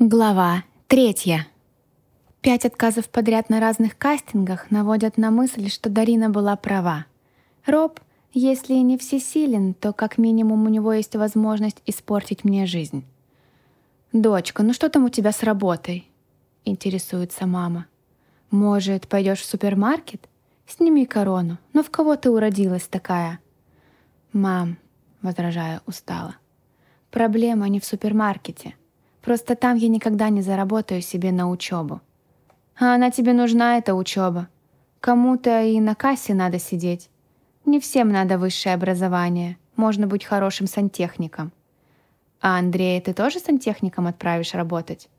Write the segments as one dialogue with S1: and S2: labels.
S1: Глава третья. Пять отказов подряд на разных кастингах наводят на мысль, что Дарина была права. Роб, если и не всесилен, то как минимум у него есть возможность испортить мне жизнь. «Дочка, ну что там у тебя с работой?» — интересуется мама. «Может, пойдешь в супермаркет? Сними корону. Ну в кого ты уродилась такая?» «Мам», — возражаю устало, — «проблема не в супермаркете». Просто там я никогда не заработаю себе на учебу. А она тебе нужна, эта учеба. Кому-то и на кассе надо сидеть. Не всем надо высшее образование. Можно быть хорошим сантехником. А Андрея ты тоже сантехником отправишь работать?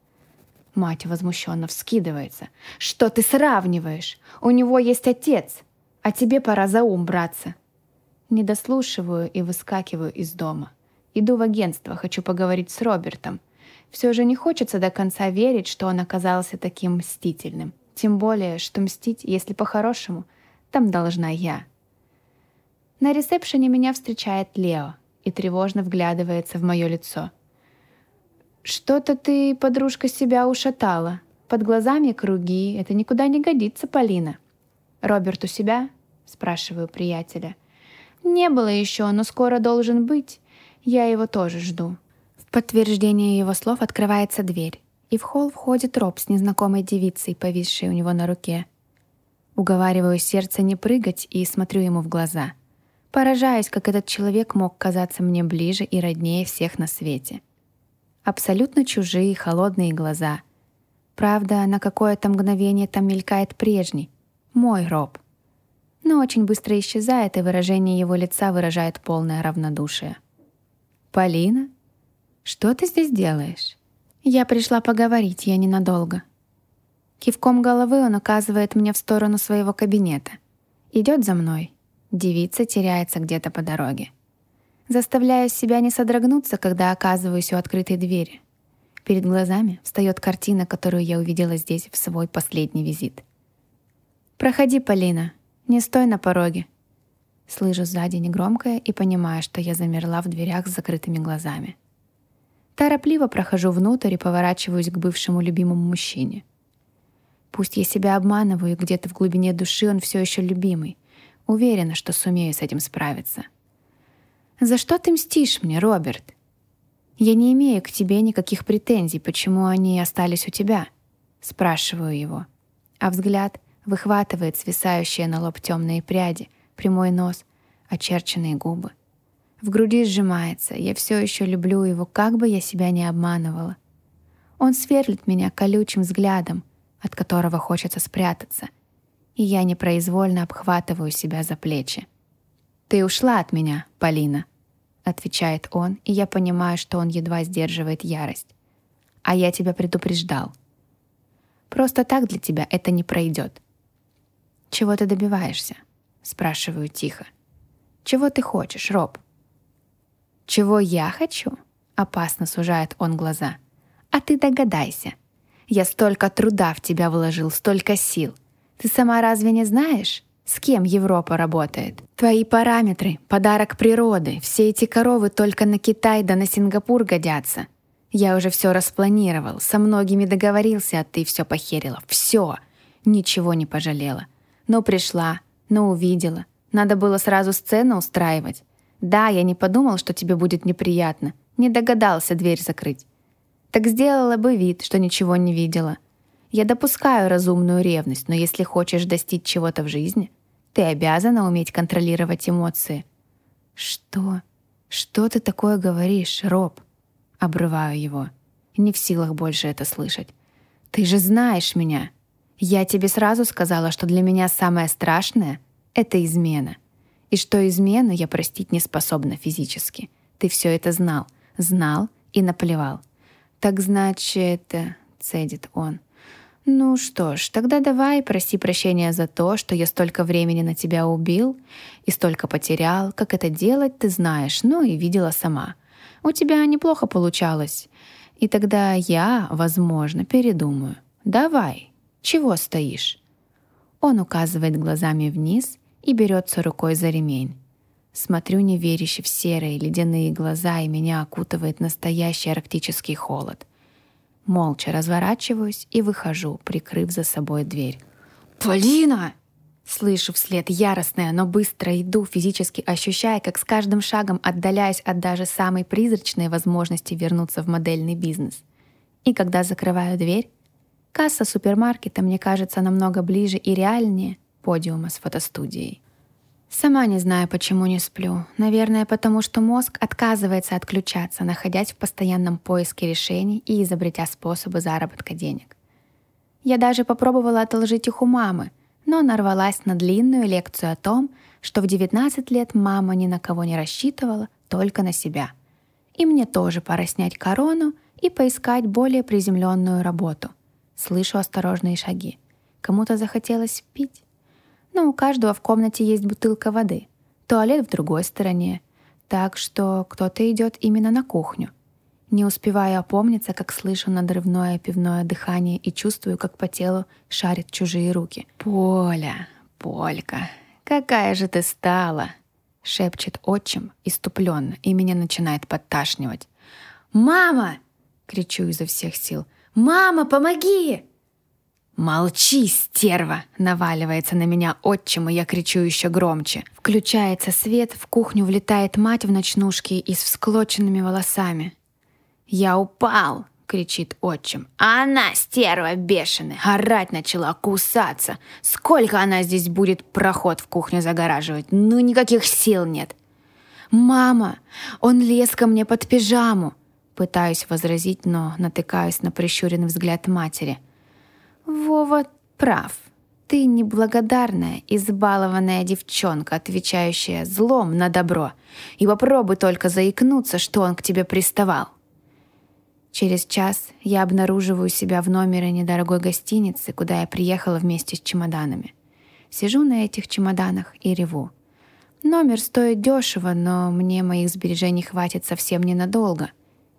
S1: Мать возмущенно вскидывается. «Что ты сравниваешь? У него есть отец, а тебе пора за ум браться». Не дослушиваю и выскакиваю из дома. Иду в агентство, хочу поговорить с Робертом. Все же не хочется до конца верить, что он оказался таким мстительным. Тем более, что мстить, если по-хорошему, там должна я. На ресепшене меня встречает Лео и тревожно вглядывается в мое лицо. «Что-то ты, подружка, себя ушатала. Под глазами круги. Это никуда не годится, Полина». «Роберт у себя?» — спрашиваю приятеля. «Не было еще, но скоро должен быть. Я его тоже жду». Подтверждение его слов открывается дверь, и в холл входит Роб с незнакомой девицей, повисшей у него на руке. Уговариваю сердце не прыгать и смотрю ему в глаза. Поражаюсь, как этот человек мог казаться мне ближе и роднее всех на свете. Абсолютно чужие, холодные глаза. Правда, на какое-то мгновение там мелькает прежний, мой Роб. Но очень быстро исчезает, и выражение его лица выражает полное равнодушие. «Полина?» «Что ты здесь делаешь?» «Я пришла поговорить, я ненадолго». Кивком головы он указывает мне в сторону своего кабинета. Идет за мной. Девица теряется где-то по дороге. Заставляю себя не содрогнуться, когда оказываюсь у открытой двери. Перед глазами встает картина, которую я увидела здесь в свой последний визит. «Проходи, Полина, не стой на пороге». Слышу сзади негромкое и понимаю, что я замерла в дверях с закрытыми глазами. Торопливо прохожу внутрь и поворачиваюсь к бывшему любимому мужчине. Пусть я себя обманываю, где-то в глубине души он все еще любимый. Уверена, что сумею с этим справиться. «За что ты мстишь мне, Роберт?» «Я не имею к тебе никаких претензий, почему они остались у тебя?» Спрашиваю его. А взгляд выхватывает свисающие на лоб темные пряди, прямой нос, очерченные губы. В груди сжимается, я все еще люблю его, как бы я себя не обманывала. Он сверлит меня колючим взглядом, от которого хочется спрятаться, и я непроизвольно обхватываю себя за плечи. «Ты ушла от меня, Полина», — отвечает он, и я понимаю, что он едва сдерживает ярость. «А я тебя предупреждал. Просто так для тебя это не пройдет». «Чего ты добиваешься?» — спрашиваю тихо. «Чего ты хочешь, Роб?» «Чего я хочу?» — опасно сужает он глаза. «А ты догадайся. Я столько труда в тебя вложил, столько сил. Ты сама разве не знаешь, с кем Европа работает? Твои параметры, подарок природы, все эти коровы только на Китай да на Сингапур годятся. Я уже все распланировал, со многими договорился, а ты все похерила. Все. Ничего не пожалела. Но пришла, но увидела. Надо было сразу сцену устраивать. Да, я не подумал, что тебе будет неприятно. Не догадался дверь закрыть. Так сделала бы вид, что ничего не видела. Я допускаю разумную ревность, но если хочешь достичь чего-то в жизни, ты обязана уметь контролировать эмоции. Что? Что ты такое говоришь, Роб? Обрываю его. Не в силах больше это слышать. Ты же знаешь меня. Я тебе сразу сказала, что для меня самое страшное — это измена — и что измену я простить не способна физически. Ты все это знал, знал и наплевал. Так значит, цедит он. Ну что ж, тогда давай проси прощения за то, что я столько времени на тебя убил и столько потерял. Как это делать, ты знаешь, ну и видела сама. У тебя неплохо получалось. И тогда я, возможно, передумаю. Давай, чего стоишь? Он указывает глазами вниз, и берется рукой за ремень. Смотрю неверяще в серые ледяные глаза, и меня окутывает настоящий арктический холод. Молча разворачиваюсь и выхожу, прикрыв за собой дверь. «Полина!» Слышу вслед яростное, но быстро иду, физически ощущая, как с каждым шагом отдаляюсь от даже самой призрачной возможности вернуться в модельный бизнес. И когда закрываю дверь, касса супермаркета мне кажется намного ближе и реальнее подиума с фотостудией. Сама не знаю, почему не сплю. Наверное, потому что мозг отказывается отключаться, находясь в постоянном поиске решений и изобретя способы заработка денег. Я даже попробовала отложить их у мамы, но нарвалась на длинную лекцию о том, что в 19 лет мама ни на кого не рассчитывала, только на себя. И мне тоже пора снять корону и поискать более приземленную работу. Слышу осторожные шаги. Кому-то захотелось пить. Но у каждого в комнате есть бутылка воды. Туалет в другой стороне. Так что кто-то идет именно на кухню. Не успеваю опомниться, как слышу надрывное пивное дыхание и чувствую, как по телу шарят чужие руки. «Поля, Полька, какая же ты стала!» — шепчет отчим иступленно, и меня начинает подташнивать. «Мама!» — кричу изо всех сил. «Мама, помоги!» «Молчи, стерва!» — наваливается на меня отчим, и я кричу еще громче. Включается свет, в кухню влетает мать в ночнушке и с всклоченными волосами. «Я упал!» — кричит отчим. А она, стерва бешеная, орать начала, кусаться. Сколько она здесь будет проход в кухню загораживать? Ну, никаких сил нет. «Мама, он лез ко мне под пижаму!» Пытаюсь возразить, но натыкаюсь на прищуренный взгляд матери — Вова прав. Ты неблагодарная, избалованная девчонка, отвечающая злом на добро. И попробуй только заикнуться, что он к тебе приставал. Через час я обнаруживаю себя в номере недорогой гостиницы, куда я приехала вместе с чемоданами. Сижу на этих чемоданах и реву. Номер стоит дешево, но мне моих сбережений хватит совсем ненадолго.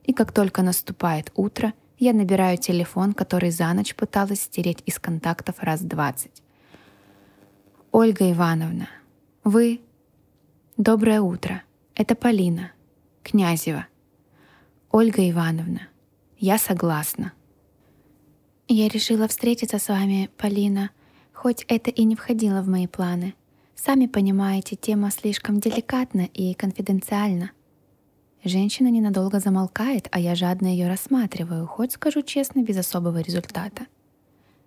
S1: И как только наступает утро, я набираю телефон, который за ночь пыталась стереть из контактов раз двадцать. «Ольга Ивановна, вы...» «Доброе утро. Это Полина. Князева. Ольга Ивановна, я согласна». «Я решила встретиться с вами, Полина, хоть это и не входило в мои планы. Сами понимаете, тема слишком деликатна и конфиденциальна. Женщина ненадолго замолкает, а я жадно ее рассматриваю, хоть, скажу честно, без особого результата.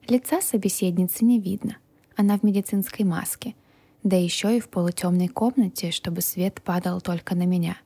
S1: Лица собеседницы не видно. Она в медицинской маске. Да еще и в полутемной комнате, чтобы свет падал только на меня.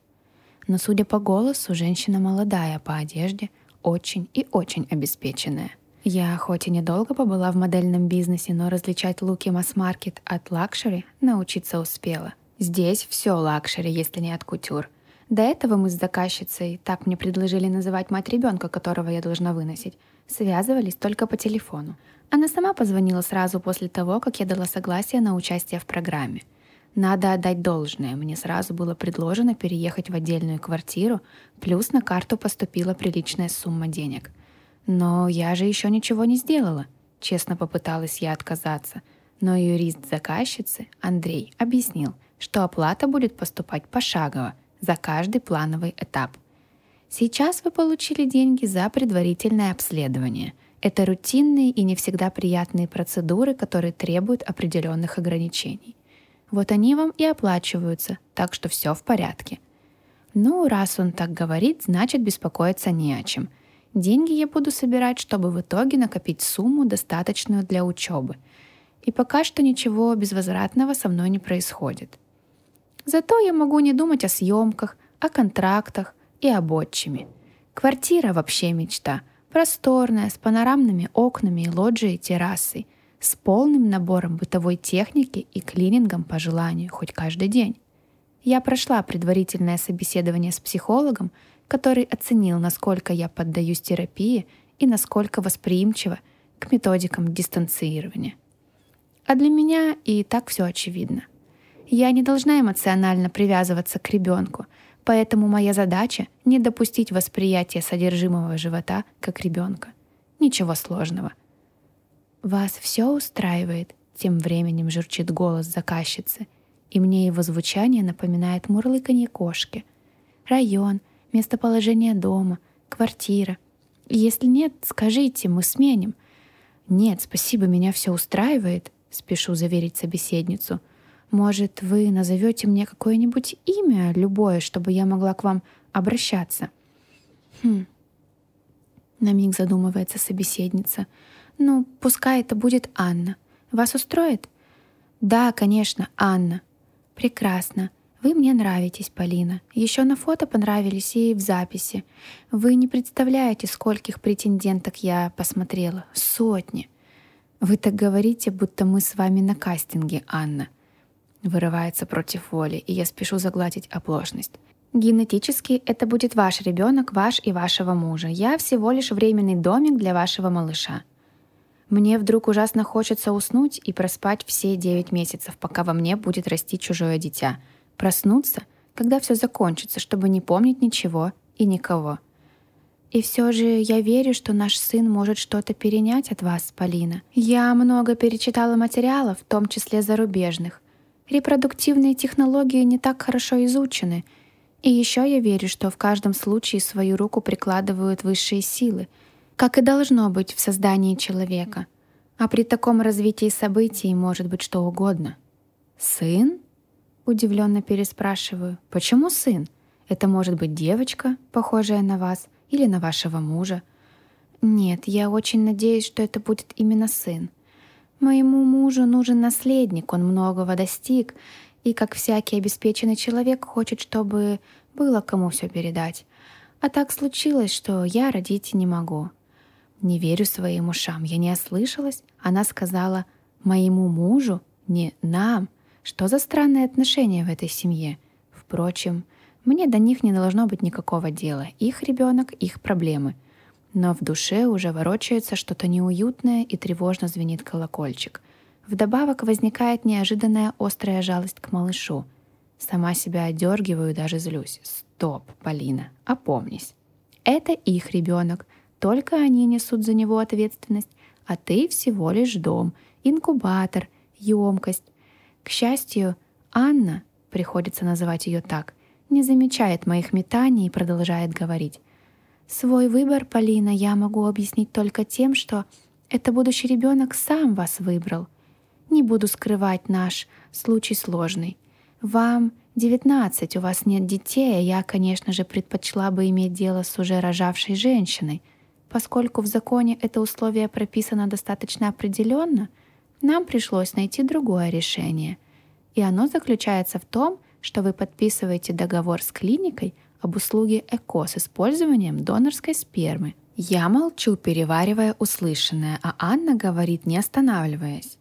S1: Но, судя по голосу, женщина молодая, по одежде очень и очень обеспеченная. Я хоть и недолго побыла в модельном бизнесе, но различать луки масс-маркет от лакшери научиться успела. Здесь все лакшери, если не от кутюр — до этого мы с заказчицей, так мне предложили называть мать ребенка, которого я должна выносить, связывались только по телефону. Она сама позвонила сразу после того, как я дала согласие на участие в программе. Надо отдать должное, мне сразу было предложено переехать в отдельную квартиру, плюс на карту поступила приличная сумма денег. Но я же еще ничего не сделала. Честно попыталась я отказаться, но юрист заказчицы, Андрей, объяснил, что оплата будет поступать пошагово, за каждый плановый этап. Сейчас вы получили деньги за предварительное обследование. Это рутинные и не всегда приятные процедуры, которые требуют определенных ограничений. Вот они вам и оплачиваются, так что все в порядке. Ну, раз он так говорит, значит беспокоиться не о чем. Деньги я буду собирать, чтобы в итоге накопить сумму, достаточную для учебы. И пока что ничего безвозвратного со мной не происходит. Зато я могу не думать о съемках, о контрактах и об отчиме. Квартира вообще мечта. Просторная, с панорамными окнами и лоджией террасой, с полным набором бытовой техники и клинингом по желанию хоть каждый день. Я прошла предварительное собеседование с психологом, который оценил, насколько я поддаюсь терапии и насколько восприимчива к методикам дистанцирования. А для меня и так все очевидно — я не должна эмоционально привязываться к ребенку, поэтому моя задача — не допустить восприятия содержимого живота как ребенка. Ничего сложного. «Вас все устраивает?» — тем временем журчит голос заказчицы, и мне его звучание напоминает мурлыканье кошки. Район, местоположение дома, квартира. Если нет, скажите, мы сменим. Нет, спасибо, меня все устраивает, спешу заверить собеседницу. Может, вы назовете мне какое-нибудь имя, любое, чтобы я могла к вам обращаться? Хм. На миг задумывается собеседница. Ну, пускай это будет Анна. Вас устроит? Да, конечно, Анна. Прекрасно. Вы мне нравитесь, Полина. Еще на фото понравились и в записи. Вы не представляете, скольких претенденток я посмотрела. Сотни. Вы так говорите, будто мы с вами на кастинге, Анна. Вырывается против воли, и я спешу загладить оплошность. Генетически это будет ваш ребенок, ваш и вашего мужа. Я всего лишь временный домик для вашего малыша. Мне вдруг ужасно хочется уснуть и проспать все 9 месяцев, пока во мне будет расти чужое дитя. Проснуться, когда все закончится, чтобы не помнить ничего и никого. И все же я верю, что наш сын может что-то перенять от вас, Полина. Я много перечитала материалов, в том числе зарубежных. Репродуктивные технологии не так хорошо изучены. И еще я верю, что в каждом случае свою руку прикладывают высшие силы — как и должно быть в создании человека. А при таком развитии событий может быть что угодно. «Сын?» — удивленно переспрашиваю. «Почему сын? Это может быть девочка, похожая на вас, или на вашего мужа?» «Нет, я очень надеюсь, что это будет именно сын. Моему мужу нужен наследник, он многого достиг, и, как всякий обеспеченный человек, хочет, чтобы было кому все передать. А так случилось, что я родить не могу. Не верю своим ушам, я не ослышалась. Она сказала «моему мужу», не «нам». Что за странные отношения в этой семье? Впрочем, мне до них не должно быть никакого дела. Их ребенок, их проблемы. Но в душе уже ворочается что-то неуютное и тревожно звенит колокольчик. Вдобавок возникает неожиданная острая жалость к малышу. Сама себя одергиваю, даже злюсь. Стоп, Полина, опомнись. Это их ребенок — только они несут за него ответственность, а ты всего лишь дом, инкубатор, емкость. К счастью, Анна, приходится называть ее так, не замечает моих метаний и продолжает говорить. Свой выбор, Полина, я могу объяснить только тем, что это будущий ребенок сам вас выбрал. Не буду скрывать наш случай сложный. Вам 19, у вас нет детей, а я, конечно же, предпочла бы иметь дело с уже рожавшей женщиной — Поскольку в законе это условие прописано достаточно определенно, нам пришлось найти другое решение. И оно заключается в том, что вы подписываете договор с клиникой об услуге ЭКО с использованием донорской спермы. Я молчу, переваривая услышанное, а Анна говорит, не останавливаясь.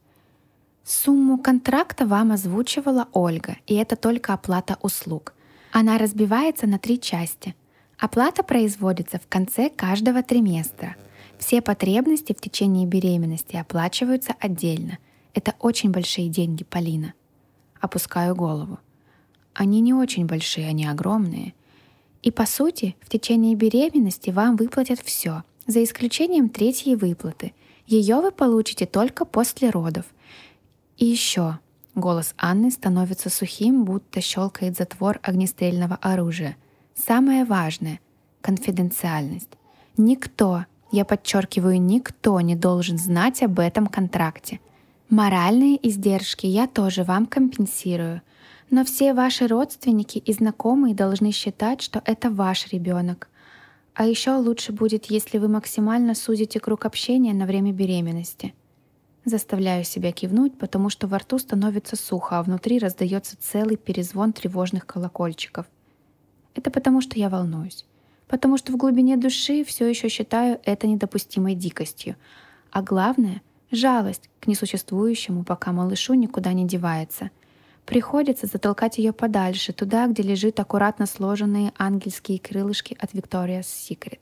S1: Сумму контракта вам озвучивала Ольга, и это только оплата услуг. Она разбивается на три части — Оплата производится в конце каждого триместра. Все потребности в течение беременности оплачиваются отдельно. Это очень большие деньги, Полина. Опускаю голову. Они не очень большие, они огромные. И по сути, в течение беременности вам выплатят все, за исключением третьей выплаты. Ее вы получите только после родов. И еще. Голос Анны становится сухим, будто щелкает затвор огнестрельного оружия — Самое важное — конфиденциальность. Никто, я подчеркиваю, никто не должен знать об этом контракте. Моральные издержки я тоже вам компенсирую, но все ваши родственники и знакомые должны считать, что это ваш ребенок. А еще лучше будет, если вы максимально сузите круг общения на время беременности. Заставляю себя кивнуть, потому что во рту становится сухо, а внутри раздается целый перезвон тревожных колокольчиков. Это потому, что я волнуюсь. Потому что в глубине души все еще считаю это недопустимой дикостью. А главное — жалость к несуществующему, пока малышу никуда не девается. Приходится затолкать ее подальше, туда, где лежит аккуратно сложенные ангельские крылышки от Victoria's Secret.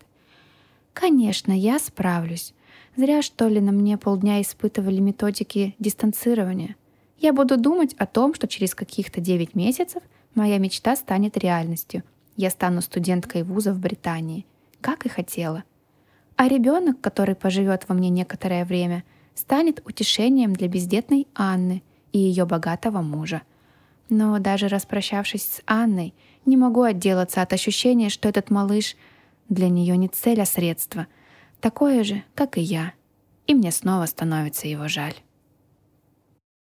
S1: Конечно, я справлюсь. Зря, что ли, на мне полдня испытывали методики дистанцирования. Я буду думать о том, что через каких-то 9 месяцев моя мечта станет реальностью — я стану студенткой вуза в Британии, как и хотела. А ребенок, который поживет во мне некоторое время, станет утешением для бездетной Анны и ее богатого мужа. Но даже распрощавшись с Анной, не могу отделаться от ощущения, что этот малыш для нее не цель, а средство. такое же, как и я. И мне снова становится его жаль.